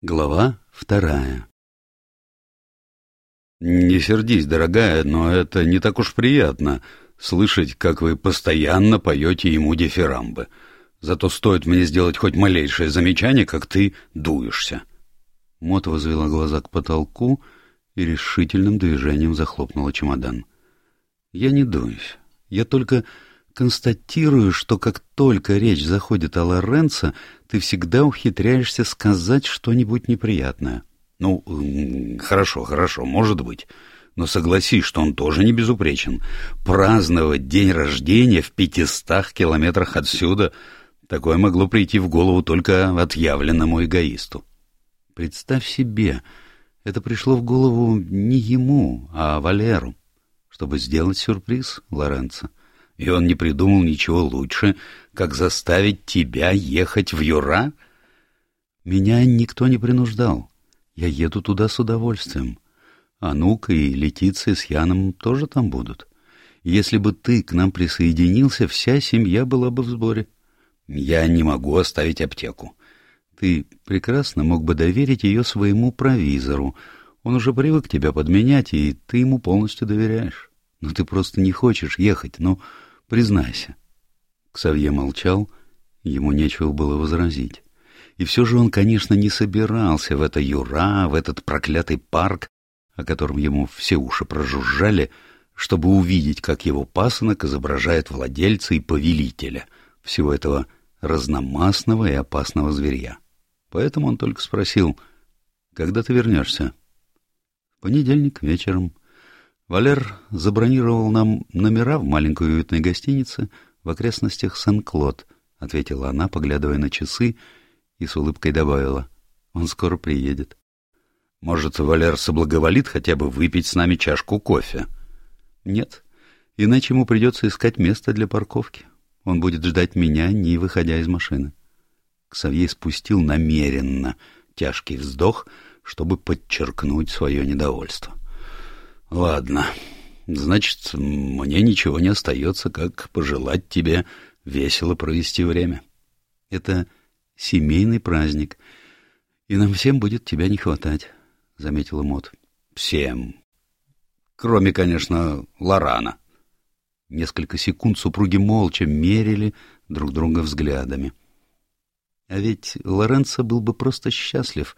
Глава вторая «Не сердись, дорогая, но это не так уж приятно слышать, как вы постоянно поете ему дифирамбы. Зато стоит мне сделать хоть малейшее замечание, как ты дуешься». Мот возвела глаза к потолку и решительным движением захлопнула чемодан. «Я не дуюсь. Я только констатирую, что как только речь заходит о Лоренцо, ты всегда ухитряешься сказать что-нибудь неприятное. Ну, хорошо, хорошо, может быть. Но согласись, что он тоже не безупречен. Праздновать день рождения в пятистах километрах отсюда — такое могло прийти в голову только отъявленному эгоисту. Представь себе, это пришло в голову не ему, а Валеру, чтобы сделать сюрприз Лоренцо и он не придумал ничего лучше, как заставить тебя ехать в Юра? Меня никто не принуждал. Я еду туда с удовольствием. Анука и Летиция с Яном тоже там будут. Если бы ты к нам присоединился, вся семья была бы в сборе. Я не могу оставить аптеку. Ты прекрасно мог бы доверить ее своему провизору. Он уже привык тебя подменять, и ты ему полностью доверяешь. Но ты просто не хочешь ехать. Но... Признайся. Ксавье молчал, ему нечего было возразить. И все же он, конечно, не собирался в это юра, в этот проклятый парк, о котором ему все уши прожужжали, чтобы увидеть, как его пасынок изображает владельца и повелителя всего этого разномастного и опасного зверя. Поэтому он только спросил, «Когда ты вернешься?» «В понедельник вечером», Валер забронировал нам номера в маленькой уютной гостинице в окрестностях Сен-Клод, — ответила она, поглядывая на часы, и с улыбкой добавила. — Он скоро приедет. — Может, Валер соблаговолит хотя бы выпить с нами чашку кофе? — Нет, иначе ему придется искать место для парковки. Он будет ждать меня, не выходя из машины. Ксавье спустил намеренно тяжкий вздох, чтобы подчеркнуть свое недовольство. Ладно, значит, мне ничего не остается, как пожелать тебе весело провести время. Это семейный праздник, и нам всем будет тебя не хватать, — заметила Мот. Всем. Кроме, конечно, Лорана. Несколько секунд супруги молча мерили друг друга взглядами. А ведь Лоренцо был бы просто счастлив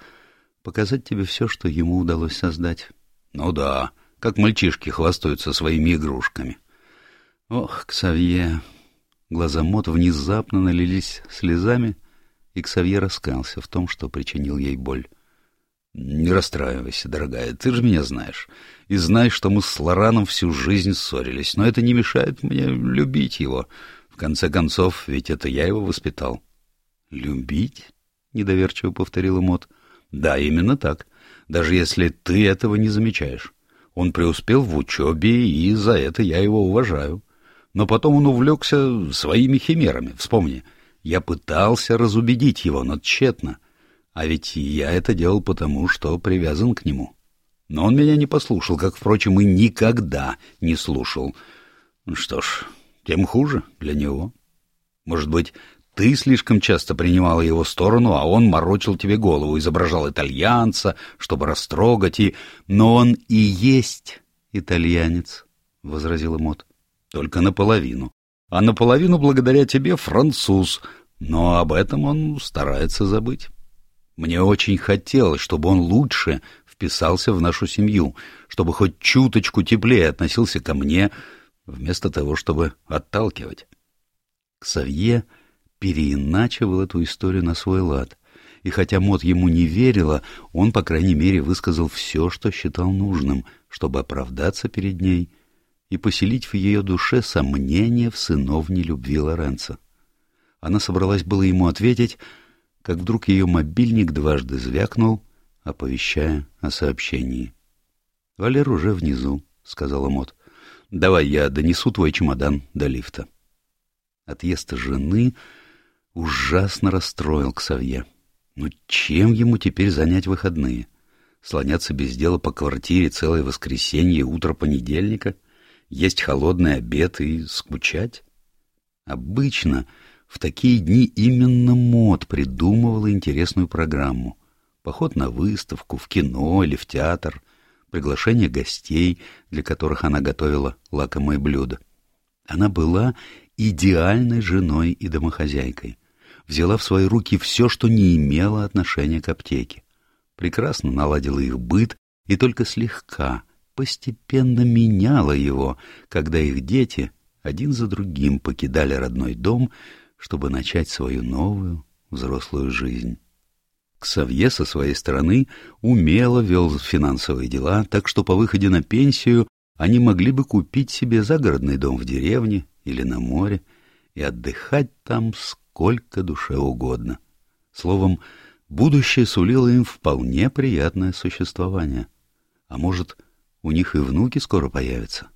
показать тебе все, что ему удалось создать. Ну да, как мальчишки хвастаются своими игрушками. Ох, Ксавье! Глаза Мот внезапно налились слезами, и Ксавье раскался в том, что причинил ей боль. «Не расстраивайся, дорогая, ты же меня знаешь. И знаешь, что мы с Лораном всю жизнь ссорились, но это не мешает мне любить его. В конце концов, ведь это я его воспитал». «Любить?» — недоверчиво повторила Мот. «Да, именно так, даже если ты этого не замечаешь. Он преуспел в учебе, и за это я его уважаю. Но потом он увлекся своими химерами. Вспомни, я пытался разубедить его, но тщетно. А ведь я это делал потому, что привязан к нему. Но он меня не послушал, как, впрочем, и никогда не слушал. Что ж, тем хуже для него. Может быть, ты слишком часто принимала его сторону, а он морочил тебе голову, изображал итальянца, чтобы растрогать, и... Но он и есть итальянец, — возразила Мот. Только наполовину. А наполовину благодаря тебе француз, но об этом он старается забыть. Мне очень хотелось, чтобы он лучше вписался в нашу семью, чтобы хоть чуточку теплее относился ко мне, вместо того, чтобы отталкивать. Ксавье переиначивал эту историю на свой лад. И хотя Мот ему не верила, он, по крайней мере, высказал все, что считал нужным, чтобы оправдаться перед ней и поселить в ее душе сомнение в сыновней любви Лоренца. Она собралась было ему ответить, как вдруг ее мобильник дважды звякнул, оповещая о сообщении. — Валер уже внизу, — сказала Мот. — Давай я донесу твой чемодан до лифта. Отъезд жены ужасно расстроил Ксавье. Ну чем ему теперь занять выходные? Слоняться без дела по квартире целое воскресенье, утро понедельника, есть холодный обед и скучать? Обычно в такие дни именно Мод придумывала интересную программу. Поход на выставку, в кино или в театр, приглашение гостей, для которых она готовила лакомые блюда. Она была идеальной женой и домохозяйкой. Взяла в свои руки все, что не имело отношения к аптеке. Прекрасно наладила их быт и только слегка, постепенно меняла его, когда их дети один за другим покидали родной дом, чтобы начать свою новую взрослую жизнь. Ксавье со своей стороны умело вел финансовые дела, так что по выходе на пенсию они могли бы купить себе загородный дом в деревне или на море и отдыхать там сколько душе угодно. Словом, будущее сулило им вполне приятное существование. А может, у них и внуки скоро появятся?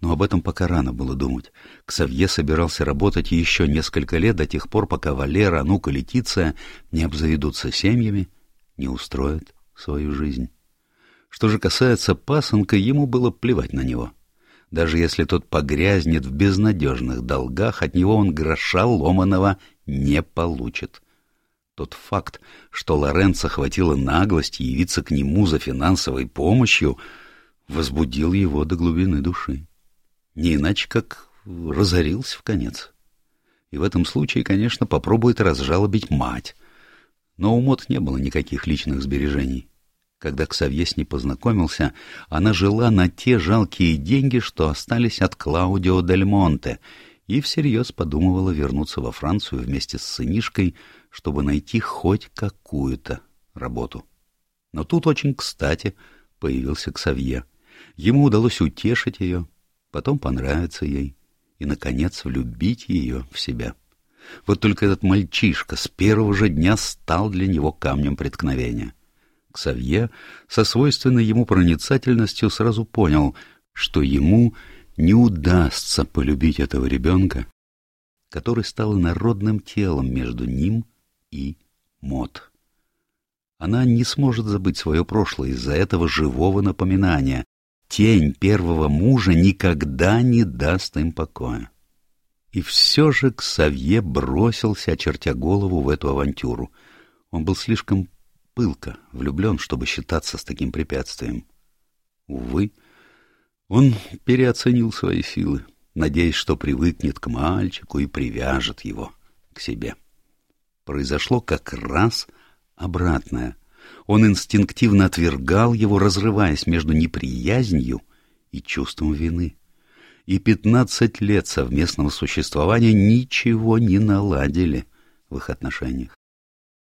Но об этом пока рано было думать. Ксавье собирался работать еще несколько лет до тех пор, пока Валера, Анука, Летиция не обзаведутся семьями, не устроят свою жизнь. Что же касается пасынка, ему было плевать на него. Даже если тот погрязнет в безнадежных долгах, от него он гроша ломаного не получит. Тот факт, что Лоренцо хватило наглости явиться к нему за финансовой помощью, возбудил его до глубины души. Не иначе, как разорился в конец. И в этом случае, конечно, попробует разжалобить мать. Но у Мот не было никаких личных сбережений. Когда Ксавье с ней познакомился, она жила на те жалкие деньги, что остались от Клаудио Дель Монте, и всерьез подумывала вернуться во Францию вместе с сынишкой, чтобы найти хоть какую-то работу. Но тут очень кстати появился Ксавье. Ему удалось утешить ее, потом понравиться ей и, наконец, влюбить ее в себя. Вот только этот мальчишка с первого же дня стал для него камнем преткновения. Ксавье со свойственной ему проницательностью сразу понял, что ему не удастся полюбить этого ребенка, который стал народным телом между ним и Мот. Она не сможет забыть свое прошлое из-за этого живого напоминания. Тень первого мужа никогда не даст им покоя. И все же Ксавье бросился, очертя голову в эту авантюру. Он был слишком пылко влюблен, чтобы считаться с таким препятствием. Увы, он переоценил свои силы, надеясь, что привыкнет к мальчику и привяжет его к себе. Произошло как раз обратное. Он инстинктивно отвергал его, разрываясь между неприязнью и чувством вины. И пятнадцать лет совместного существования ничего не наладили в их отношениях.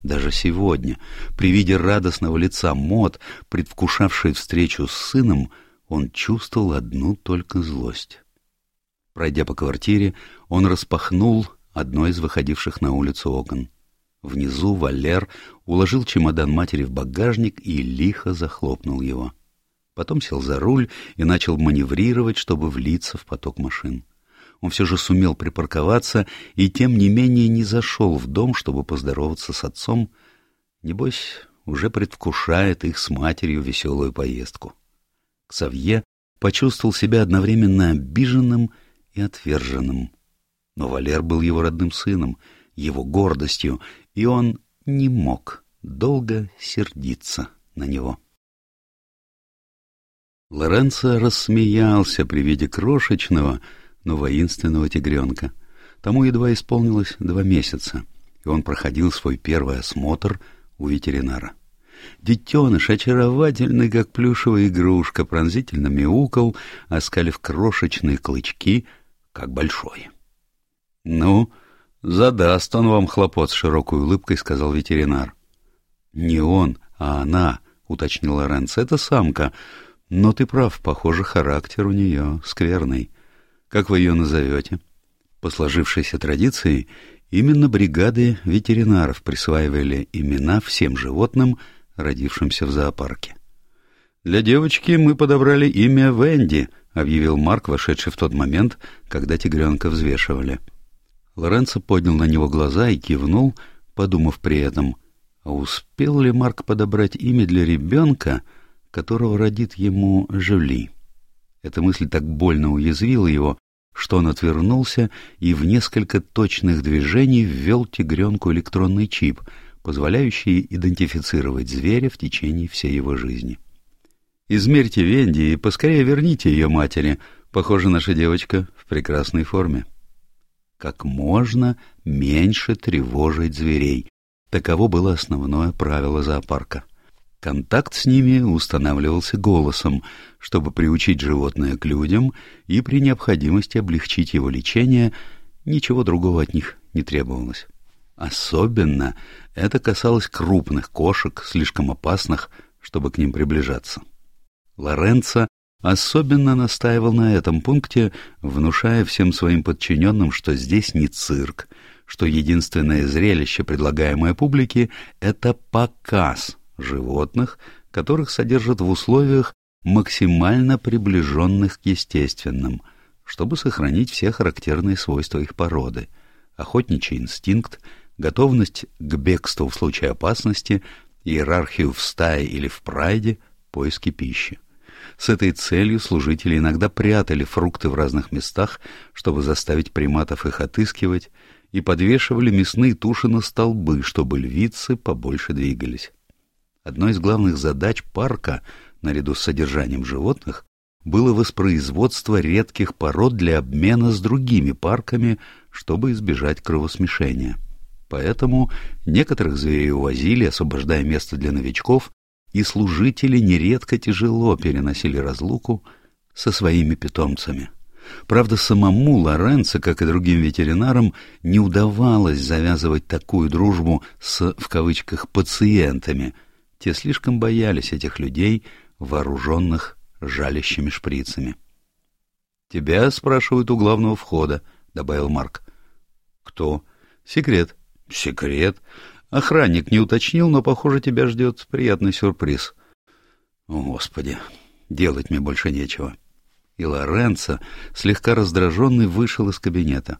Даже сегодня, при виде радостного лица Мот, предвкушавшей встречу с сыном, он чувствовал одну только злость. Пройдя по квартире, он распахнул одно из выходивших на улицу окон. Внизу Валер уложил чемодан матери в багажник и лихо захлопнул его. Потом сел за руль и начал маневрировать, чтобы влиться в поток машин он все же сумел припарковаться и, тем не менее, не зашел в дом, чтобы поздороваться с отцом. Небось, уже предвкушает их с матерью веселую поездку. Ксавье почувствовал себя одновременно обиженным и отверженным. Но Валер был его родным сыном, его гордостью, и он не мог долго сердиться на него. Лоренцо рассмеялся при виде крошечного, но воинственного тигренка. Тому едва исполнилось два месяца, и он проходил свой первый осмотр у ветеринара. Детеныш, очаровательный, как плюшевая игрушка, пронзительно мяукал, оскалив крошечные клычки, как большой. — Ну, задаст он вам хлопот с широкой улыбкой, — сказал ветеринар. — Не он, а она, — уточнил Лоренц, — это самка. Но ты прав, похоже, характер у нее скверный. Как вы ее назовете? По сложившейся традиции, именно бригады ветеринаров присваивали имена всем животным, родившимся в зоопарке. «Для девочки мы подобрали имя Венди», — объявил Марк, вошедший в тот момент, когда тигренка взвешивали. Лоренцо поднял на него глаза и кивнул, подумав при этом, а успел ли Марк подобрать имя для ребенка, которого родит ему Жюли? Эта мысль так больно уязвила его, что он отвернулся и в несколько точных движений ввел тигренку электронный чип, позволяющие идентифицировать зверя в течение всей его жизни. «Измерьте Венди и поскорее верните ее матери. Похоже, наша девочка в прекрасной форме». Как можно меньше тревожить зверей. Таково было основное правило зоопарка. Контакт с ними устанавливался голосом, чтобы приучить животное к людям и при необходимости облегчить его лечение, ничего другого от них не требовалось. Особенно это касалось крупных кошек, слишком опасных, чтобы к ним приближаться. Лоренцо особенно настаивал на этом пункте, внушая всем своим подчиненным, что здесь не цирк, что единственное зрелище, предлагаемое публике, это показ животных, которых содержат в условиях, максимально приближенных к естественным, чтобы сохранить все характерные свойства их породы — охотничий инстинкт, готовность к бегству в случае опасности, иерархию в стае или в прайде, поиски пищи. С этой целью служители иногда прятали фрукты в разных местах, чтобы заставить приматов их отыскивать, и подвешивали мясные туши на столбы, чтобы львицы побольше двигались. Одной из главных задач парка, наряду с содержанием животных, было воспроизводство редких пород для обмена с другими парками, чтобы избежать кровосмешения. Поэтому некоторых зверей увозили, освобождая место для новичков, и служители нередко тяжело переносили разлуку со своими питомцами. Правда, самому Лоренцо, как и другим ветеринарам, не удавалось завязывать такую дружбу с, в кавычках, «пациентами». Те слишком боялись этих людей, вооруженных жалящими шприцами. «Тебя спрашивают у главного входа», — добавил Марк. «Кто?» «Секрет». «Секрет? Охранник не уточнил, но, похоже, тебя ждет приятный сюрприз». «О, Господи, делать мне больше нечего». И Лоренцо, слегка раздраженный, вышел из кабинета.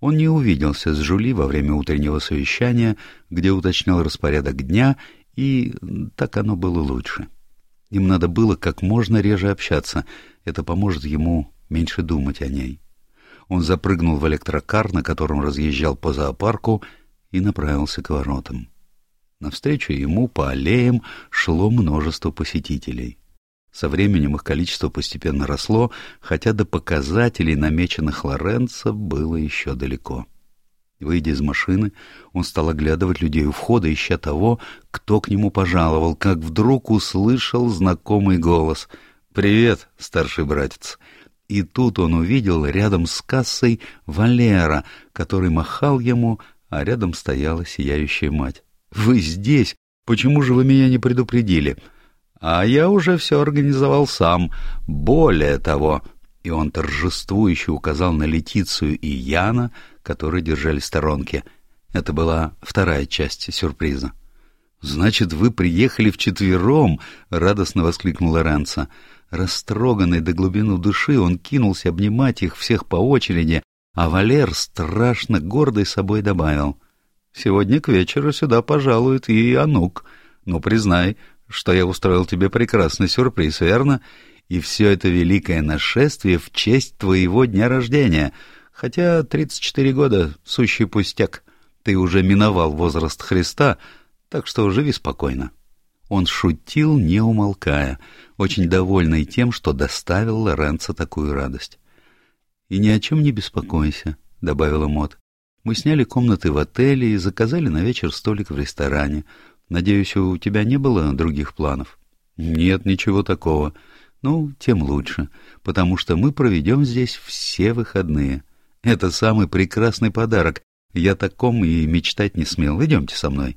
Он не увиделся с Жули во время утреннего совещания, где уточнял распорядок дня, и так оно было лучше. Им надо было как можно реже общаться, это поможет ему меньше думать о ней. Он запрыгнул в электрокар, на котором разъезжал по зоопарку, и направился к воротам. Навстречу ему по аллеям шло множество посетителей. Со временем их количество постепенно росло, хотя до показателей, намеченных Лоренцо, было еще далеко. Выйдя из машины, он стал оглядывать людей у входа, ища того, кто к нему пожаловал, как вдруг услышал знакомый голос «Привет, старший братец!» И тут он увидел рядом с кассой Валера, который махал ему, а рядом стояла сияющая мать. «Вы здесь? Почему же вы меня не предупредили?» «А я уже все организовал сам. Более того...» И он торжествующе указал на Летицию и Яна, которые держали сторонки. Это была вторая часть сюрприза. «Значит, вы приехали вчетвером!» — радостно воскликнул Лоренцо. Растроганный до глубины души, он кинулся обнимать их всех по очереди, а Валер страшно гордый собой добавил. «Сегодня к вечеру сюда пожалует и Анук. Ну, признай, что я устроил тебе прекрасный сюрприз, верно? И все это великое нашествие в честь твоего дня рождения. Хотя 34 года — сущий пустяк. Ты уже миновал возраст Христа, так что живи спокойно». Он шутил, не умолкая, очень довольный тем, что доставил Лоренцо такую радость. «И ни о чем не беспокойся», — добавила Мот. «Мы сняли комнаты в отеле и заказали на вечер столик в ресторане. Надеюсь, у тебя не было других планов?» «Нет, ничего такого. Ну, тем лучше, потому что мы проведем здесь все выходные. Это самый прекрасный подарок. Я таком и мечтать не смел. Идемте со мной».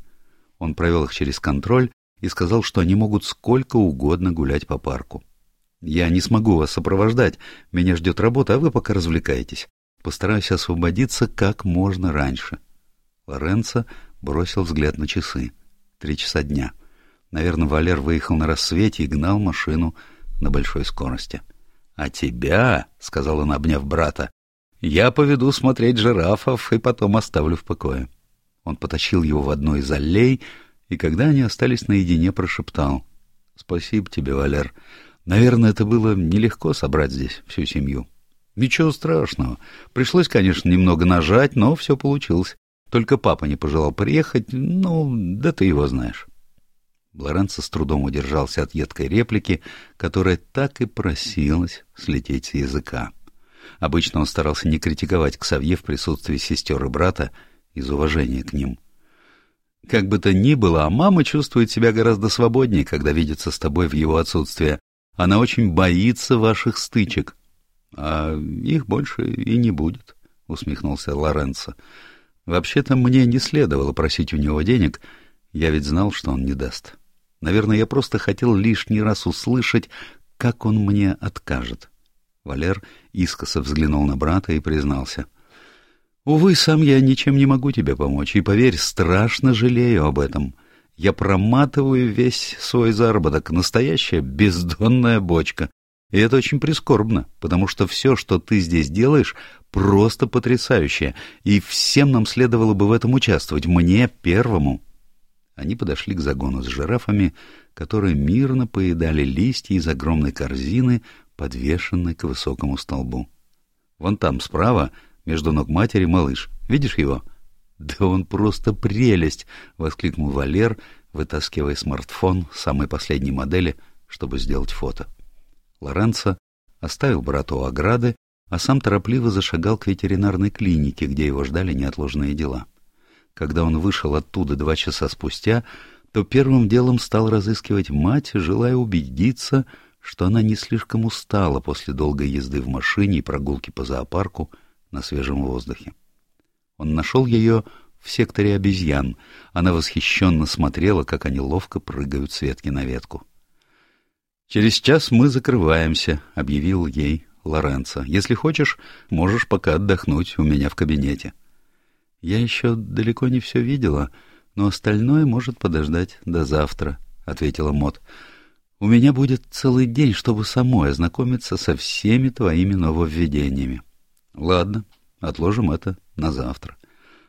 Он провел их через контроль и сказал, что они могут сколько угодно гулять по парку. Я не смогу вас сопровождать, меня ждет работа, а вы пока развлекаетесь. Постараюсь освободиться как можно раньше. Лоренцо бросил взгляд на часы. Три часа дня. Наверное, Валер выехал на рассвете и гнал машину на большой скорости. — А тебя, — сказал он, обняв брата, — я поведу смотреть жирафов и потом оставлю в покое. Он потащил его в одну из аллей, и когда они остались наедине, прошептал. — Спасибо тебе, Валер. Наверное, это было нелегко собрать здесь всю семью. Ничего страшного. Пришлось, конечно, немного нажать, но все получилось. Только папа не пожелал приехать, ну, да ты его знаешь. Лоренцо с трудом удержался от едкой реплики, которая так и просилась слететь с языка. Обычно он старался не критиковать Ксавье в присутствии сестер и брата из уважения к ним. Как бы то ни было, а мама чувствует себя гораздо свободнее, когда видится с тобой в его отсутствие. Она очень боится ваших стычек. — А их больше и не будет, — усмехнулся Лоренцо. — Вообще-то мне не следовало просить у него денег, я ведь знал, что он не даст. Наверное, я просто хотел лишний раз услышать, как он мне откажет. Валер искоса взглянул на брата и признался. — Увы, сам я ничем не могу тебе помочь, и, поверь, страшно жалею об этом. Я проматываю весь свой заработок, настоящая бездонная бочка. И это очень прискорбно, потому что все, что ты здесь делаешь, просто потрясающе, и всем нам следовало бы в этом участвовать, мне первому. Они подошли к загону с жирафами, которые мирно поедали листья из огромной корзины, подвешенной к высокому столбу. Вон там, справа, между ног матери, малыш. Видишь его? Да он просто прелесть! — воскликнул Валер, вытаскивая смартфон самой последней модели, чтобы сделать фото. Лоренцо оставил брата у ограды, а сам торопливо зашагал к ветеринарной клинике, где его ждали неотложные дела. Когда он вышел оттуда два часа спустя, то первым делом стал разыскивать мать, желая убедиться, что она не слишком устала после долгой езды в машине и прогулки по зоопарку на свежем воздухе. Он нашел ее в секторе обезьян. Она восхищенно смотрела, как они ловко прыгают с ветки на ветку. «Через час мы закрываемся», — объявил ей Лоренцо. «Если хочешь, можешь пока отдохнуть у меня в кабинете». «Я еще далеко не все видела, но остальное может подождать до завтра», — ответила Мот. У меня будет целый день, чтобы самой ознакомиться со всеми твоими нововведениями. Ладно, отложим это на завтра.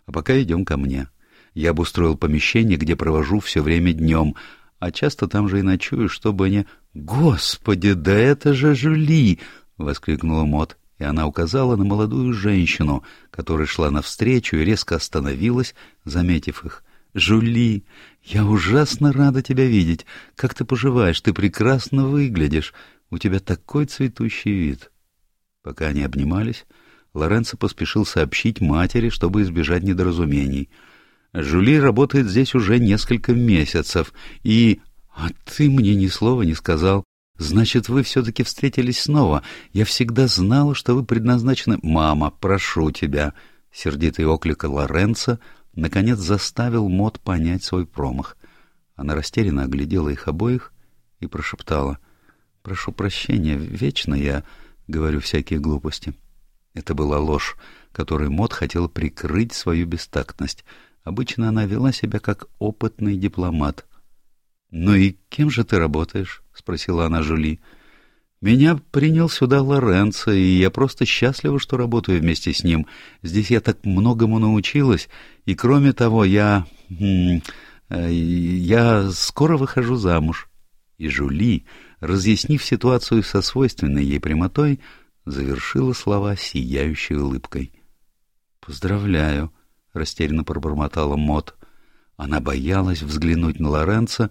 А пока идем ко мне. Я обустроил помещение, где провожу все время днем, а часто там же и ночую, чтобы не... «Господи, да это же Жюли!» — воскликнула Мот, и она указала на молодую женщину, которая шла навстречу и резко остановилась, заметив их. «Жюли, я ужасно рада тебя видеть. Как ты поживаешь? Ты прекрасно выглядишь. У тебя такой цветущий вид». Пока они обнимались, Лоренцо поспешил сообщить матери, чтобы избежать недоразумений. «Жюли работает здесь уже несколько месяцев, и...» «А ты мне ни слова не сказал. Значит, вы все-таки встретились снова. Я всегда знала, что вы предназначены...» «Мама, прошу тебя!» — сердитый оклик Лоренцо — наконец заставил Мот понять свой промах. Она растерянно оглядела их обоих и прошептала. «Прошу прощения, вечно я говорю всякие глупости». Это была ложь, которой Мот хотела прикрыть свою бестактность. Обычно она вела себя как опытный дипломат. «Ну и кем же ты работаешь?» — спросила она Жули. Меня принял сюда Лоренцо, и я просто счастлива, что работаю вместе с ним. Здесь я так многому научилась, и кроме того, я... Э, я скоро выхожу замуж. И Жули, разъяснив ситуацию со свойственной ей прямотой, завершила слова сияющей улыбкой. «Поздравляю», — растерянно пробормотала Мот. Она боялась взглянуть на Лоренцо,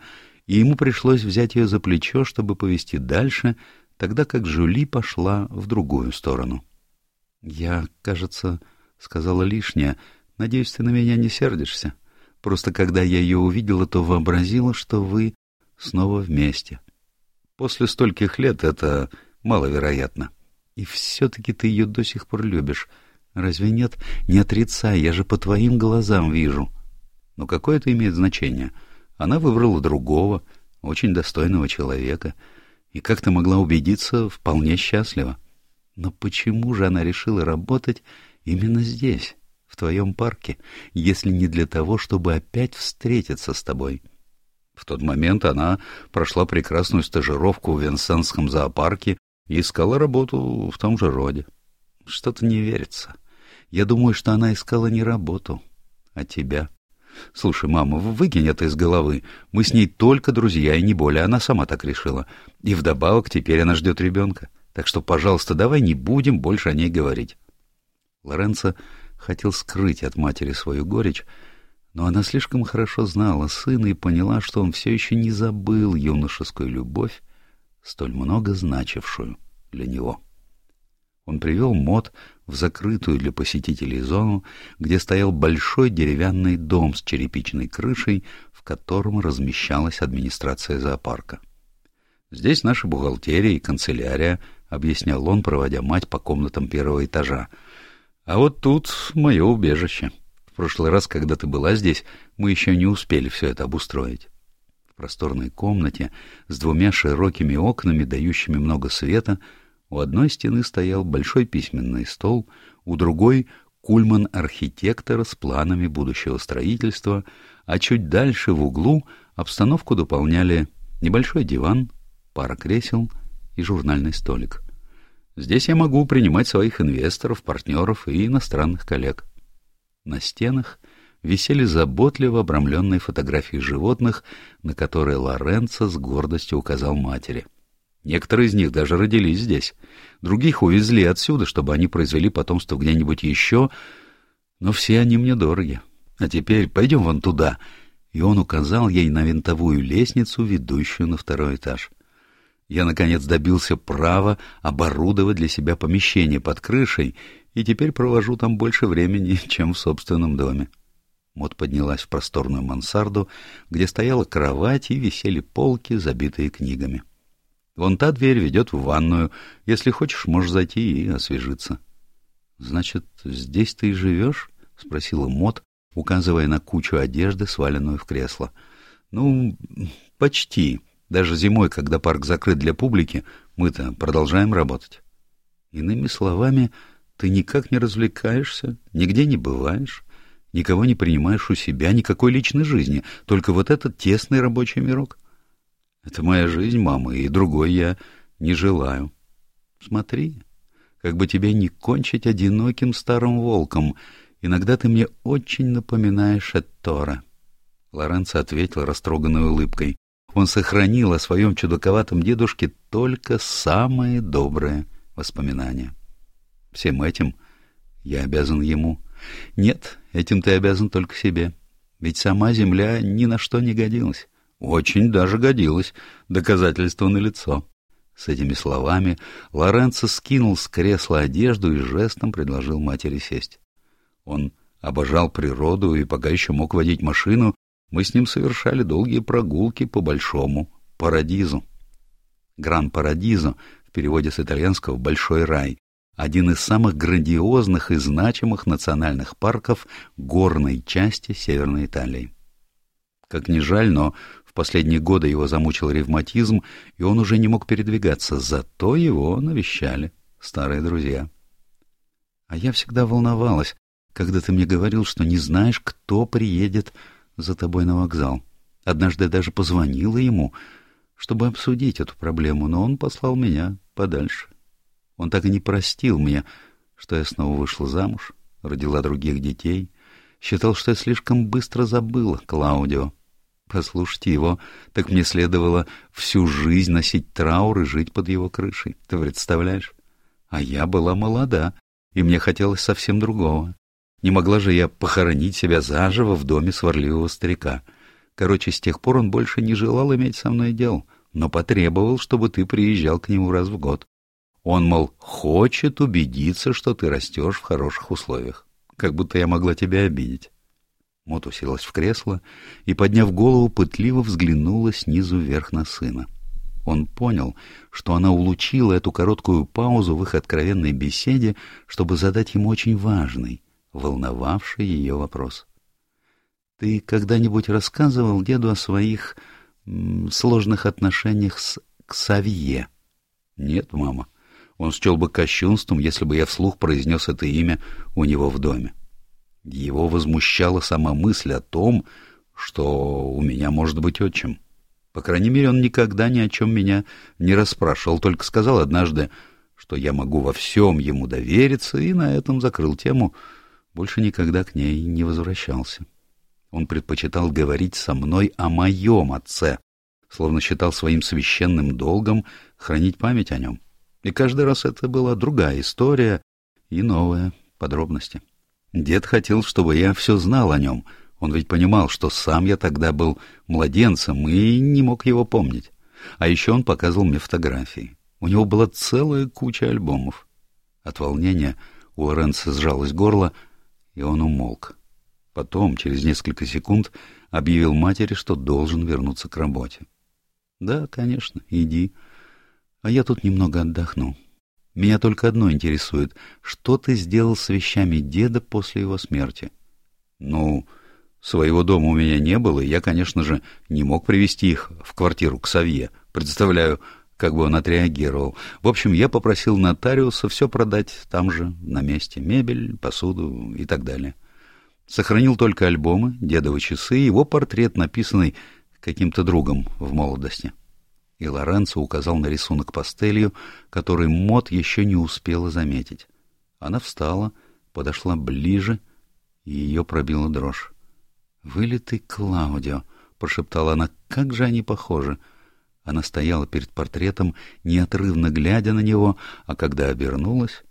и ему пришлось взять ее за плечо, чтобы повести дальше — тогда как Жюли пошла в другую сторону. «Я, кажется, сказала лишнее. Надеюсь, ты на меня не сердишься. Просто когда я ее увидела, то вообразила, что вы снова вместе. После стольких лет это маловероятно. И все-таки ты ее до сих пор любишь. Разве нет? Не отрицай, я же по твоим глазам вижу. Но какое это имеет значение? Она выбрала другого, очень достойного человека — и как ты могла убедиться, вполне счастлива. Но почему же она решила работать именно здесь, в твоем парке, если не для того, чтобы опять встретиться с тобой? В тот момент она прошла прекрасную стажировку в Венсенском зоопарке и искала работу в том же роде. Что-то не верится. Я думаю, что она искала не работу, а тебя. Слушай, мама, выкинь это из головы. Мы с ней только друзья и не более. Она сама так решила. И вдобавок теперь она ждет ребенка. Так что, пожалуйста, давай не будем больше о ней говорить. Лоренцо хотел скрыть от матери свою горечь, но она слишком хорошо знала сына и поняла, что он все еще не забыл юношескую любовь, столь много значившую для него. Он привел Мот в закрытую для посетителей зону, где стоял большой деревянный дом с черепичной крышей, в котором размещалась администрация зоопарка. «Здесь наша бухгалтерия и канцелярия», — объяснял он, проводя мать по комнатам первого этажа. «А вот тут мое убежище. В прошлый раз, когда ты была здесь, мы еще не успели все это обустроить». В просторной комнате с двумя широкими окнами, дающими много света, у одной стены стоял большой письменный стол, у другой — кульман архитектора с планами будущего строительства, а чуть дальше в углу обстановку дополняли небольшой диван, пара кресел и журнальный столик. Здесь я могу принимать своих инвесторов, партнеров и иностранных коллег. На стенах висели заботливо обрамленные фотографии животных, на которые Лоренцо с гордостью указал матери — Некоторые из них даже родились здесь. Других увезли отсюда, чтобы они произвели потомство где-нибудь еще, но все они мне дороги. А теперь пойдем вон туда. И он указал ей на винтовую лестницу, ведущую на второй этаж. Я, наконец, добился права оборудовать для себя помещение под крышей, и теперь провожу там больше времени, чем в собственном доме. Мот поднялась в просторную мансарду, где стояла кровать и висели полки, забитые книгами. — Вон та дверь ведет в ванную. Если хочешь, можешь зайти и освежиться. — Значит, здесь ты и живешь? — спросила Мот, указывая на кучу одежды, сваленную в кресло. — Ну, почти. Даже зимой, когда парк закрыт для публики, мы-то продолжаем работать. Иными словами, ты никак не развлекаешься, нигде не бываешь, никого не принимаешь у себя, никакой личной жизни, только вот этот тесный рабочий мирок. Это моя жизнь, мама, и другой я не желаю. Смотри, как бы тебе не кончить одиноким старым волком. Иногда ты мне очень напоминаешь Эттора. Лоренцо ответил растроганной улыбкой. Он сохранил о своем чудаковатом дедушке только самые добрые воспоминания. Всем этим я обязан ему. Нет, этим ты обязан только себе. Ведь сама земля ни на что не годилась. Очень даже годилось. Доказательство налицо. С этими словами Лоренцо скинул с кресла одежду и жестом предложил матери сесть. Он обожал природу и пока еще мог водить машину, мы с ним совершали долгие прогулки по большому Парадизу. Гран-Парадизо в переводе с итальянского «большой рай» один из самых грандиозных и значимых национальных парков горной части Северной Италии. Как ни жаль, но в последние годы его замучил ревматизм, и он уже не мог передвигаться, зато его навещали старые друзья. А я всегда волновалась, когда ты мне говорил, что не знаешь, кто приедет за тобой на вокзал. Однажды даже позвонила ему, чтобы обсудить эту проблему, но он послал меня подальше. Он так и не простил мне, что я снова вышла замуж, родила других детей, считал, что я слишком быстро забыла Клаудио. Послушать его, так мне следовало всю жизнь носить траур и жить под его крышей. Ты представляешь? А я была молода, и мне хотелось совсем другого. Не могла же я похоронить себя заживо в доме сварливого старика. Короче, с тех пор он больше не желал иметь со мной дел, но потребовал, чтобы ты приезжал к нему раз в год. Он, мол, хочет убедиться, что ты растешь в хороших условиях. Как будто я могла тебя обидеть. Мот уселась в кресло и, подняв голову, пытливо взглянула снизу вверх на сына. Он понял, что она улучила эту короткую паузу в их откровенной беседе, чтобы задать ему очень важный, волновавший ее вопрос. — Ты когда-нибудь рассказывал деду о своих сложных отношениях с Ксавье? — Нет, мама. Он счел бы кощунством, если бы я вслух произнес это имя у него в доме. Его возмущала сама мысль о том, что у меня может быть отчим. По крайней мере, он никогда ни о чем меня не расспрашивал, только сказал однажды, что я могу во всем ему довериться, и на этом закрыл тему, больше никогда к ней не возвращался. Он предпочитал говорить со мной о моем отце, словно считал своим священным долгом хранить память о нем. И каждый раз это была другая история и новые подробности. Дед хотел, чтобы я все знал о нем. Он ведь понимал, что сам я тогда был младенцем и не мог его помнить. А еще он показывал мне фотографии. У него была целая куча альбомов. От волнения у Лоренца сжалось горло, и он умолк. Потом, через несколько секунд, объявил матери, что должен вернуться к работе. — Да, конечно, иди. А я тут немного отдохну. Меня только одно интересует. Что ты сделал с вещами деда после его смерти? — Ну, своего дома у меня не было, и я, конечно же, не мог привезти их в квартиру к Савье. Представляю, как бы он отреагировал. В общем, я попросил нотариуса все продать там же, на месте. Мебель, посуду и так далее. Сохранил только альбомы, дедовы часы и его портрет, написанный каким-то другом в молодости. И Лоренцо указал на рисунок пастелью, который Мот еще не успела заметить. Она встала, подошла ближе, и ее пробила дрожь. «Вылитый Клаудио!» — прошептала она. «Как же они похожи!» Она стояла перед портретом, неотрывно глядя на него, а когда обернулась,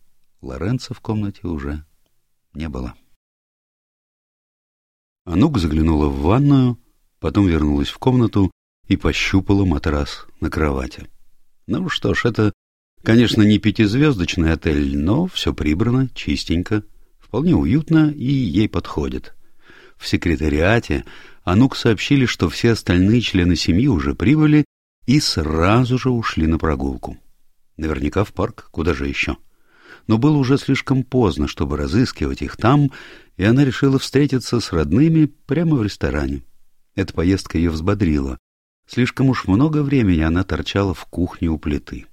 Лоренцо в комнате уже не было. Анук заглянула в ванную, потом вернулась в комнату и пощупала матрас на кровати. Ну что ж, это, конечно, не пятизвездочный отель, но все прибрано, чистенько, вполне уютно и ей подходит. В секретариате Анук сообщили, что все остальные члены семьи уже прибыли и сразу же ушли на прогулку. Наверняка в парк, куда же еще. Но было уже слишком поздно, чтобы разыскивать их там, и она решила встретиться с родными прямо в ресторане. Эта поездка ее взбодрила. Слишком уж много времени она торчала в кухне у плиты.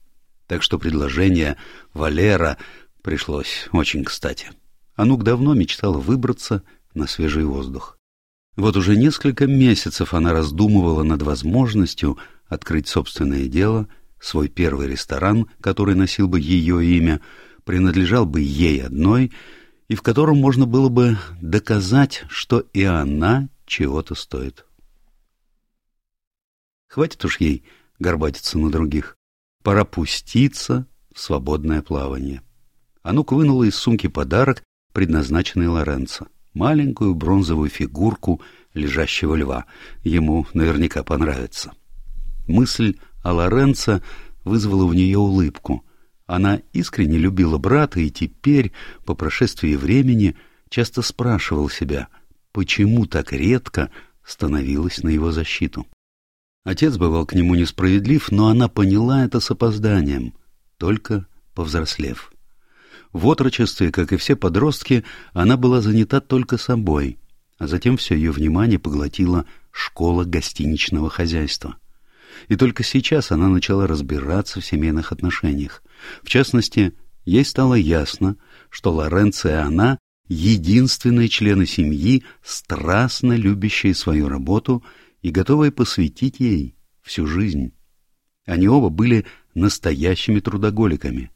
Так что предложение Валера пришлось очень кстати. Анук давно мечтала выбраться на свежий воздух. Вот уже несколько месяцев она раздумывала над возможностью открыть собственное дело, свой первый ресторан, который носил бы ее имя, принадлежал бы ей одной — и в котором можно было бы доказать, что и она чего-то стоит. Хватит уж ей горбатиться на других. Пора пуститься в свободное плавание. Анук вынула из сумки подарок, предназначенный Лоренцо. Маленькую бронзовую фигурку лежащего льва. Ему наверняка понравится. Мысль о Лоренцо вызвала в нее улыбку. Она искренне любила брата и теперь, по прошествии времени, часто спрашивал себя, почему так редко становилась на его защиту. Отец бывал к нему несправедлив, но она поняла это с опозданием, только повзрослев. В отрочестве, как и все подростки, она была занята только собой, а затем все ее внимание поглотила школа гостиничного хозяйства. И только сейчас она начала разбираться в семейных отношениях. В частности, ей стало ясно, что Лоренцо и она — единственные члены семьи, страстно любящие свою работу и готовые посвятить ей всю жизнь. Они оба были настоящими трудоголиками.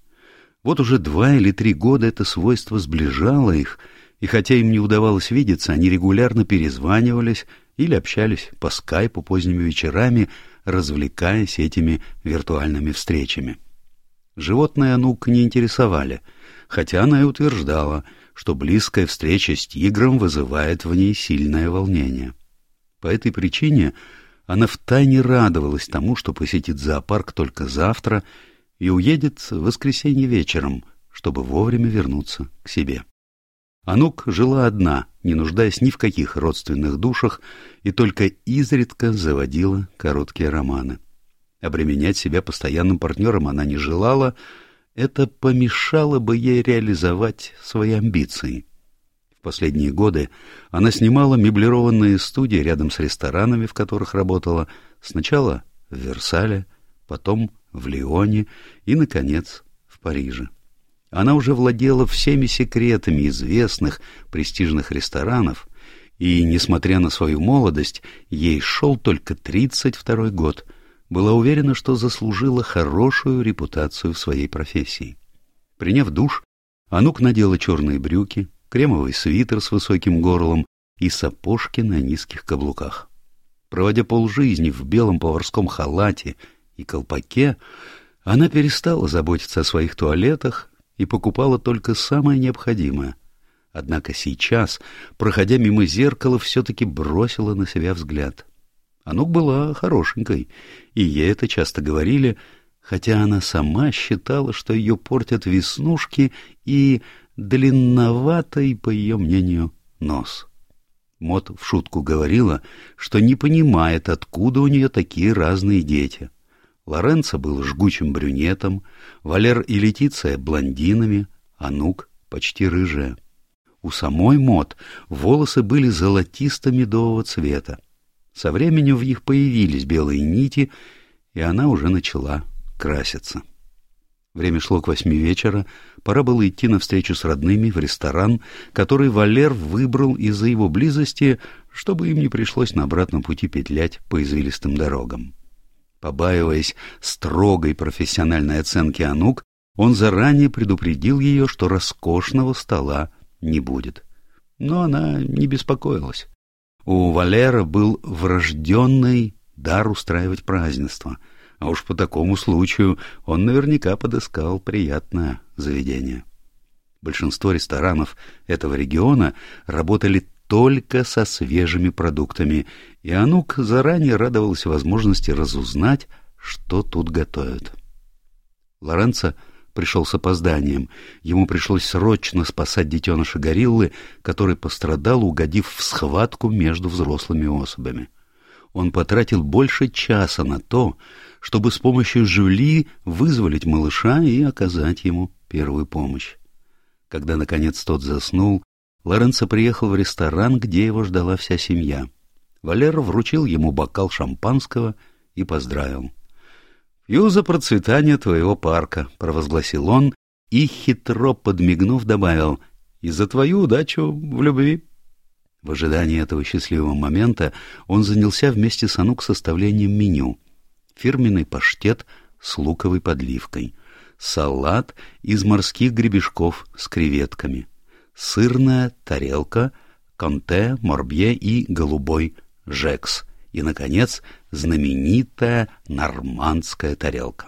Вот уже два или три года это свойство сближало их, и хотя им не удавалось видеться, они регулярно перезванивались или общались по скайпу поздними вечерами, развлекаясь этими виртуальными встречами. Животные Анук не интересовали, хотя она и утверждала, что близкая встреча с тигром вызывает в ней сильное волнение. По этой причине она втайне радовалась тому, что посетит зоопарк только завтра и уедет в воскресенье вечером, чтобы вовремя вернуться к себе. Анук жила одна, не нуждаясь ни в каких родственных душах, и только изредка заводила короткие романы. Обременять себя постоянным партнером она не желала, это помешало бы ей реализовать свои амбиции. Последние годы она снимала меблированные студии рядом с ресторанами, в которых работала, сначала в Версале, потом в Лионе и, наконец, в Париже. Она уже владела всеми секретами известных престижных ресторанов, и, несмотря на свою молодость, ей шел только тридцать второй год — была уверена, что заслужила хорошую репутацию в своей профессии. Приняв душ, Анук надела черные брюки, кремовый свитер с высоким горлом и сапожки на низких каблуках. Проводя полжизни в белом поварском халате и колпаке, она перестала заботиться о своих туалетах и покупала только самое необходимое. Однако сейчас, проходя мимо зеркала, все-таки бросила на себя взгляд. Анук была хорошенькой, и ей это часто говорили, хотя она сама считала, что ее портят веснушки и длинноватый, по ее мнению, нос. Мот в шутку говорила, что не понимает, откуда у нее такие разные дети. Лоренцо был жгучим брюнетом, Валер и Летиция — блондинами, Анук — почти рыжая. У самой Мот волосы были золотисто-медового цвета. Со временем в них появились белые нити, и она уже начала краситься. Время шло к восьми вечера, пора было идти на встречу с родными в ресторан, который Валер выбрал из-за его близости, чтобы им не пришлось на обратном пути петлять по извилистым дорогам. Побаиваясь строгой профессиональной оценки Анук, он заранее предупредил ее, что роскошного стола не будет. Но она не беспокоилась. У Валера был врожденный дар устраивать празднества — а уж по такому случаю он наверняка подыскал приятное заведение. Большинство ресторанов этого региона работали только со свежими продуктами, и Анук заранее радовался возможности разузнать, что тут готовят. Лоренцо пришел с опозданием. Ему пришлось срочно спасать детеныша гориллы, который пострадал, угодив в схватку между взрослыми особями. Он потратил больше часа на то, чтобы с помощью Жюли вызволить малыша и оказать ему первую помощь. Когда, наконец, тот заснул, Лоренцо приехал в ресторан, где его ждала вся семья. Валер вручил ему бокал шампанского и поздравил. «Пью за процветание твоего парка», — провозгласил он и, хитро подмигнув, добавил, «и за твою удачу в любви». В ожидании этого счастливого момента он занялся вместе с Анук составлением меню — фирменный паштет с луковой подливкой, салат из морских гребешков с креветками, сырная тарелка, конте, морбье и голубой жекс, и, наконец, знаменитая нормандская тарелка.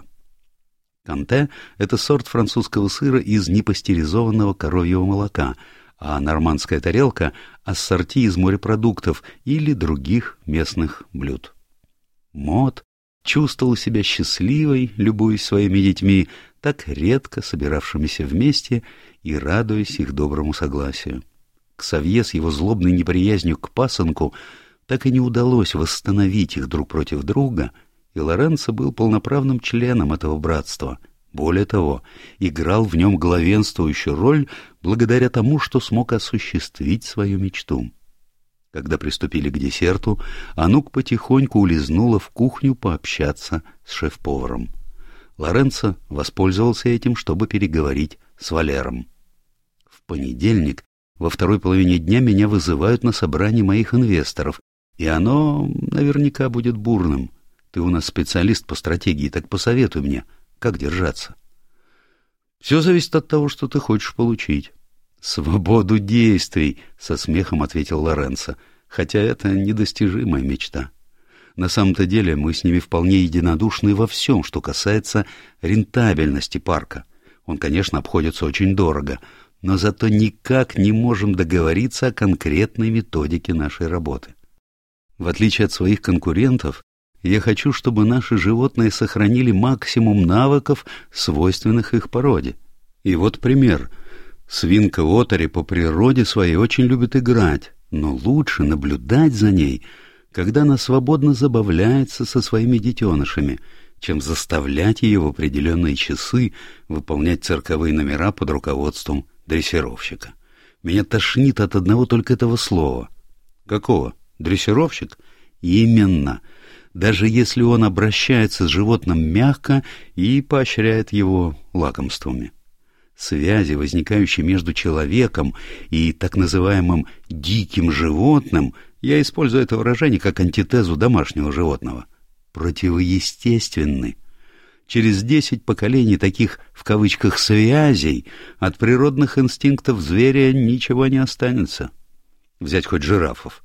Конте — это сорт французского сыра из непастеризованного коровьего молока, а нормандская тарелка — ассорти из морепродуктов или других местных блюд. Мод чувствовал себя счастливой, любуясь своими детьми, так редко собиравшимися вместе и радуясь их доброму согласию. К Савье с его злобной неприязнью к пасынку так и не удалось восстановить их друг против друга, и Лоренцо был полноправным членом этого братства. Более того, играл в нем главенствующую роль благодаря тому, что смог осуществить свою мечту. Когда приступили к десерту, Анук потихоньку улизнула в кухню пообщаться с шеф-поваром. Лоренцо воспользовался этим, чтобы переговорить с Валером. В понедельник, во второй половине дня, меня вызывают на собрание моих инвесторов, и оно наверняка будет бурным. Ты у нас специалист по стратегии, так посоветуй мне, как держаться. Все зависит от того, что ты хочешь получить. «Свободу действий!» — со смехом ответил Лоренцо, хотя это недостижимая мечта. На самом-то деле мы с ними вполне единодушны во всем, что касается рентабельности парка. Он, конечно, обходится очень дорого, но зато никак не можем договориться о конкретной методике нашей работы. В отличие от своих конкурентов, я хочу, чтобы наши животные сохранили максимум навыков, свойственных их породе. И вот пример — Свинка Отари по природе своей очень любит играть, но лучше наблюдать за ней, когда она свободно забавляется со своими детенышами, чем заставлять ее в определенные часы выполнять цирковые номера под руководством дрессировщика. Меня тошнит от одного только этого слова. Какого? Дрессировщик? Именно. Даже если он обращается с животным мягко и поощряет его лакомствами связи, возникающей между человеком и так называемым «диким животным», я использую это выражение как антитезу домашнего животного, противоестественны. Через десять поколений таких, в кавычках, «связей» от природных инстинктов зверя ничего не останется. Взять хоть жирафов.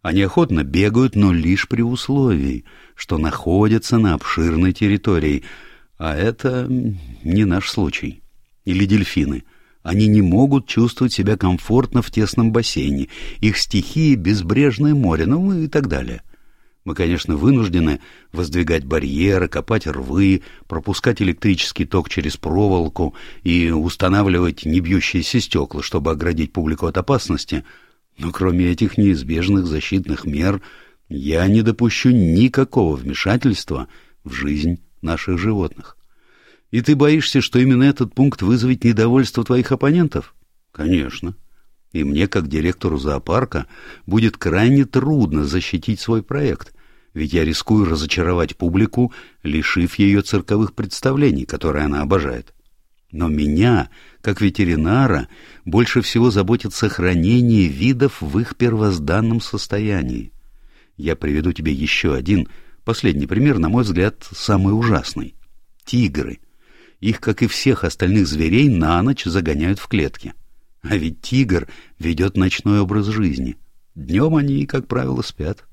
Они охотно бегают, но лишь при условии, что находятся на обширной территории, а это не наш случай или дельфины. Они не могут чувствовать себя комфортно в тесном бассейне, их стихии — безбрежное море, ну и так далее. Мы, конечно, вынуждены воздвигать барьеры, копать рвы, пропускать электрический ток через проволоку и устанавливать небьющиеся стекла, чтобы оградить публику от опасности, но кроме этих неизбежных защитных мер я не допущу никакого вмешательства в жизнь наших животных. И ты боишься, что именно этот пункт вызовет недовольство твоих оппонентов? Конечно. И мне, как директору зоопарка, будет крайне трудно защитить свой проект, ведь я рискую разочаровать публику, лишив ее цирковых представлений, которые она обожает. Но меня, как ветеринара, больше всего заботит сохранение видов в их первозданном состоянии. Я приведу тебе еще один, последний пример, на мой взгляд, самый ужасный. Тигры. Их, как и всех остальных зверей, на ночь загоняют в клетки. А ведь тигр ведет ночной образ жизни. Днем они, как правило, спят.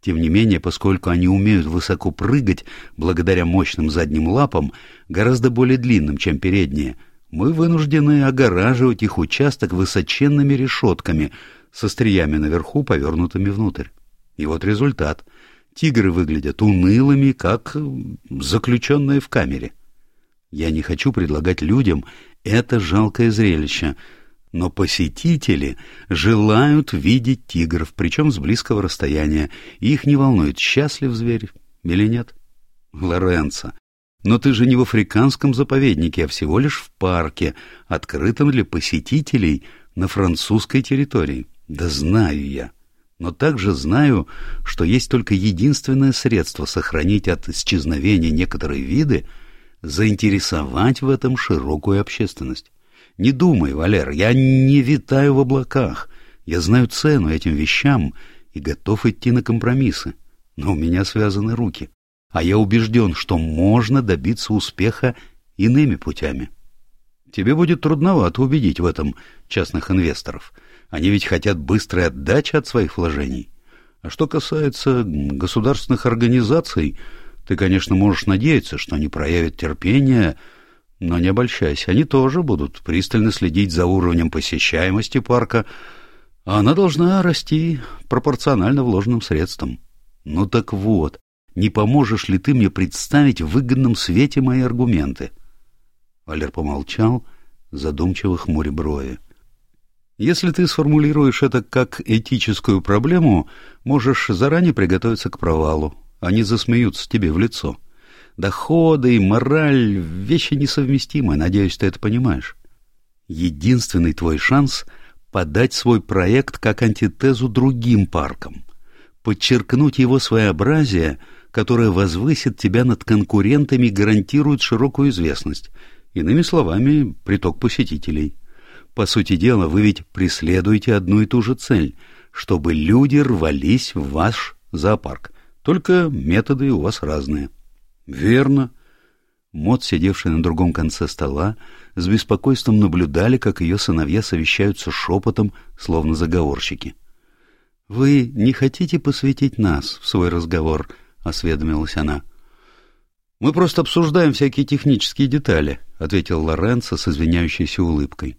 Тем не менее, поскольку они умеют высоко прыгать благодаря мощным задним лапам, гораздо более длинным, чем передние, мы вынуждены огораживать их участок высоченными решетками со стриями наверху, повернутыми внутрь. И вот результат. Тигры выглядят унылыми, как заключенные в камере. Я не хочу предлагать людям это жалкое зрелище, но посетители желают видеть тигров, причем с близкого расстояния, и их не волнует, счастлив зверь или нет. Лоренцо, но ты же не в африканском заповеднике, а всего лишь в парке, открытом для посетителей на французской территории. Да знаю я. Но также знаю, что есть только единственное средство сохранить от исчезновения некоторые виды — заинтересовать в этом широкую общественность. Не думай, Валер, я не витаю в облаках. Я знаю цену этим вещам и готов идти на компромиссы. Но у меня связаны руки. А я убежден, что можно добиться успеха иными путями. Тебе будет трудновато убедить в этом частных инвесторов. Они ведь хотят быстрой отдачи от своих вложений. А что касается государственных организаций, ты, конечно, можешь надеяться, что они проявят терпение, но не обольщайся, они тоже будут пристально следить за уровнем посещаемости парка, а она должна расти пропорционально вложенным средствам. Ну так вот, не поможешь ли ты мне представить в выгодном свете мои аргументы? Валер помолчал, задумчиво хмуря брови. Если ты сформулируешь это как этическую проблему, можешь заранее приготовиться к провалу, они засмеются тебе в лицо. Доходы и мораль — вещи несовместимые, надеюсь, ты это понимаешь. Единственный твой шанс — подать свой проект как антитезу другим паркам, подчеркнуть его своеобразие, которое возвысит тебя над конкурентами и гарантирует широкую известность, иными словами, приток посетителей. По сути дела, вы ведь преследуете одну и ту же цель — чтобы люди рвались в ваш зоопарк — только методы у вас разные. Верно. Мот, сидевший на другом конце стола, с беспокойством наблюдали, как ее сыновья совещаются шепотом, словно заговорщики. — Вы не хотите посвятить нас в свой разговор? — осведомилась она. — Мы просто обсуждаем всякие технические детали, — ответил Лоренцо с извиняющейся улыбкой.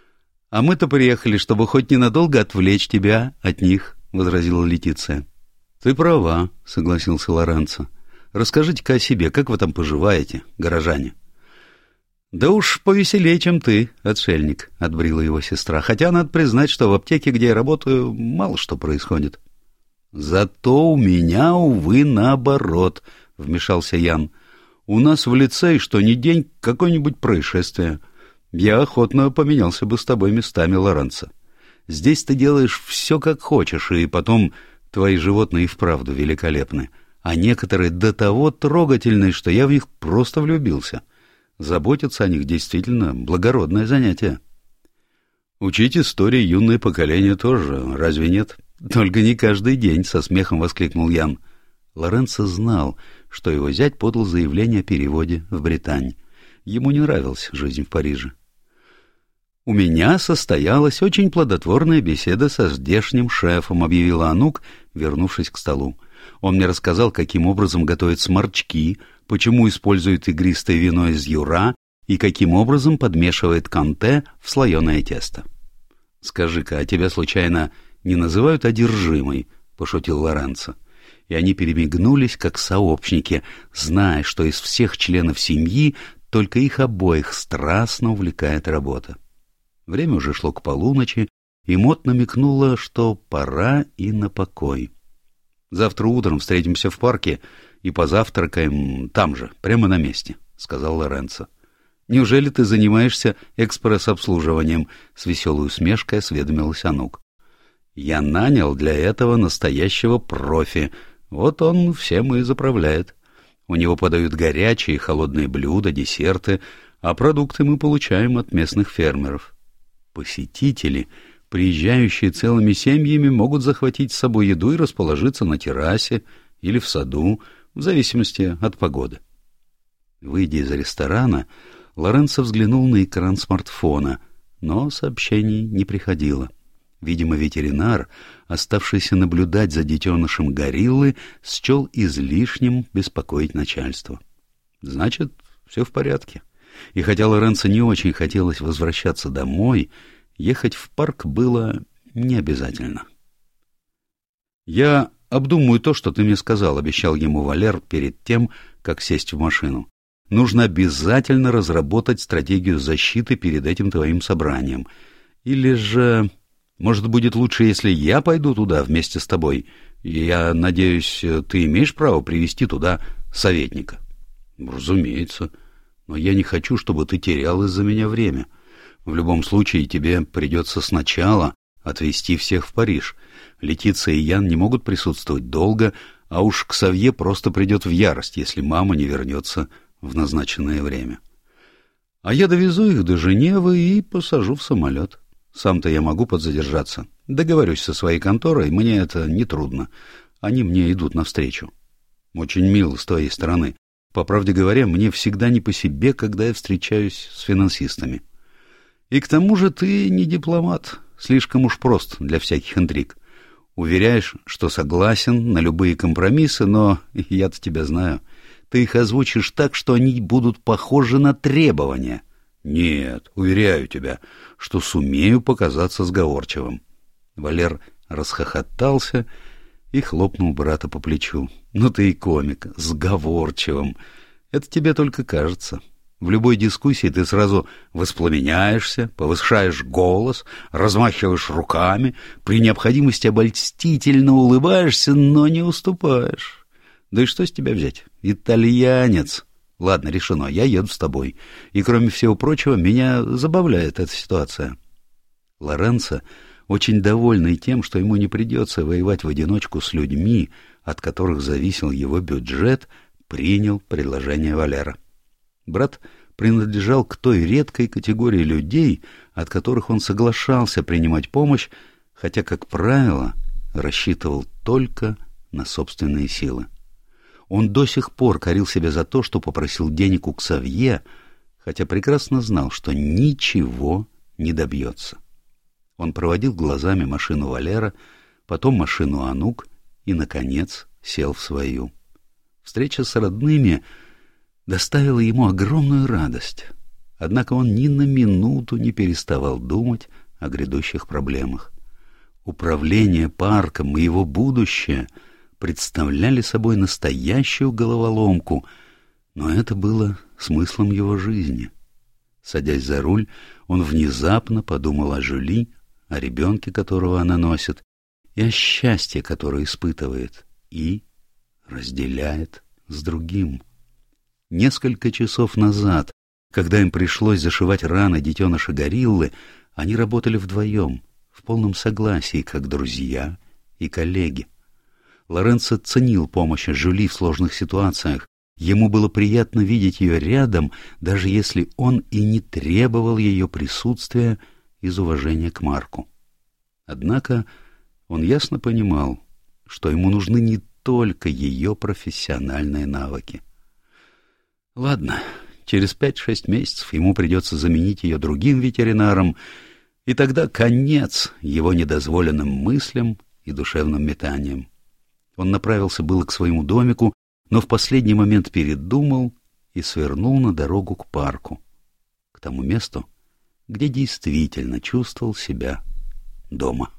— А мы-то приехали, чтобы хоть ненадолго отвлечь тебя от них, — возразила Летиция. — Ты права, — согласился Лоренцо. — Расскажите-ка о себе, как вы там поживаете, горожане? — Да уж повеселее, чем ты, отшельник, — отбрила его сестра. Хотя надо признать, что в аптеке, где я работаю, мало что происходит. — Зато у меня, увы, наоборот, — вмешался Ян. — У нас в лице, что ни день, какое-нибудь происшествие. Я охотно поменялся бы с тобой местами, Лоренцо. Здесь ты делаешь все, как хочешь, и потом Твои животные и вправду великолепны, а некоторые до того трогательны, что я в них просто влюбился. Заботиться о них действительно благородное занятие. Учить истории юное поколение тоже, разве нет? Только не каждый день, со смехом воскликнул Ян. Лоренцо знал, что его зять подал заявление о переводе в Британь. Ему не нравилась жизнь в Париже. «У меня состоялась очень плодотворная беседа со здешним шефом», — объявила Анук, вернувшись к столу. Он мне рассказал, каким образом готовят сморчки, почему используют игристое вино из юра и каким образом подмешивает канте в слоеное тесто. «Скажи-ка, а тебя случайно не называют одержимой?» — пошутил Лоренцо. И они перемигнулись, как сообщники, зная, что из всех членов семьи только их обоих страстно увлекает работа. Время уже шло к полуночи, и Мот намекнула, что пора и на покой. «Завтра утром встретимся в парке и позавтракаем там же, прямо на месте», — сказал Лоренцо. «Неужели ты занимаешься экспресс-обслуживанием?» — с веселой усмешкой осведомилась Анук. «Я нанял для этого настоящего профи. Вот он всем и заправляет. У него подают горячие и холодные блюда, десерты, а продукты мы получаем от местных фермеров. Посетители, приезжающие целыми семьями, могут захватить с собой еду и расположиться на террасе или в саду, в зависимости от погоды». Выйдя из ресторана, Лоренцо взглянул на экран смартфона, но сообщений не приходило. Видимо, ветеринар, оставшийся наблюдать за детенышем гориллы, счел излишним беспокоить начальство. Значит, все в порядке. И хотя Лоренцо не очень хотелось возвращаться домой, ехать в парк было не обязательно. «Я обдумаю то, что ты мне сказал», — обещал ему Валер перед тем, как сесть в машину нужно обязательно разработать стратегию защиты перед этим твоим собранием. Или же, может, будет лучше, если я пойду туда вместе с тобой? Я надеюсь, ты имеешь право привести туда советника? Разумеется. Но я не хочу, чтобы ты терял из-за меня время. В любом случае, тебе придется сначала отвезти всех в Париж. Летиция и Ян не могут присутствовать долго, а уж к Савье просто придет в ярость, если мама не вернется в назначенное время. А я довезу их до Женевы и посажу в самолет. Сам-то я могу подзадержаться. Договорюсь со своей конторой, мне это не трудно. Они мне идут навстречу. Очень мило с твоей стороны. По правде говоря, мне всегда не по себе, когда я встречаюсь с финансистами. И к тому же ты не дипломат, слишком уж прост для всяких интриг. Уверяешь, что согласен на любые компромиссы, но я-то тебя знаю. Ты их озвучишь так, что они будут похожи на требования. Нет, уверяю тебя, что сумею показаться сговорчивым. Валер расхохотался и хлопнул брата по плечу. Ну ты и комик, сговорчивым. Это тебе только кажется. В любой дискуссии ты сразу воспламеняешься, повышаешь голос, размахиваешь руками, при необходимости обольстительно улыбаешься, но не уступаешь. Да и что с тебя взять? Итальянец. Ладно, решено, я еду с тобой. И, кроме всего прочего, меня забавляет эта ситуация. Лоренцо, очень довольный тем, что ему не придется воевать в одиночку с людьми, от которых зависел его бюджет, принял предложение Валера. Брат принадлежал к той редкой категории людей, от которых он соглашался принимать помощь, хотя, как правило, рассчитывал только на собственные силы. Он до сих пор корил себя за то, что попросил денег у Ксавье, хотя прекрасно знал, что ничего не добьется. Он проводил глазами машину Валера, потом машину Анук и, наконец, сел в свою. Встреча с родными доставила ему огромную радость. Однако он ни на минуту не переставал думать о грядущих проблемах. Управление парком и его будущее — представляли собой настоящую головоломку, но это было смыслом его жизни. Садясь за руль, он внезапно подумал о Жюли, о ребенке, которого она носит, и о счастье, которое испытывает, и разделяет с другим. Несколько часов назад, когда им пришлось зашивать раны детеныша гориллы, они работали вдвоем, в полном согласии, как друзья и коллеги. Лоренцо ценил помощь Жюли в сложных ситуациях. Ему было приятно видеть ее рядом, даже если он и не требовал ее присутствия из уважения к Марку. Однако он ясно понимал, что ему нужны не только ее профессиональные навыки. Ладно, через пять-шесть месяцев ему придется заменить ее другим ветеринаром, и тогда конец его недозволенным мыслям и душевным метаниям. Он направился было к своему домику, но в последний момент передумал и свернул на дорогу к парку. к тому месту, где действительно чувствовал себя дома.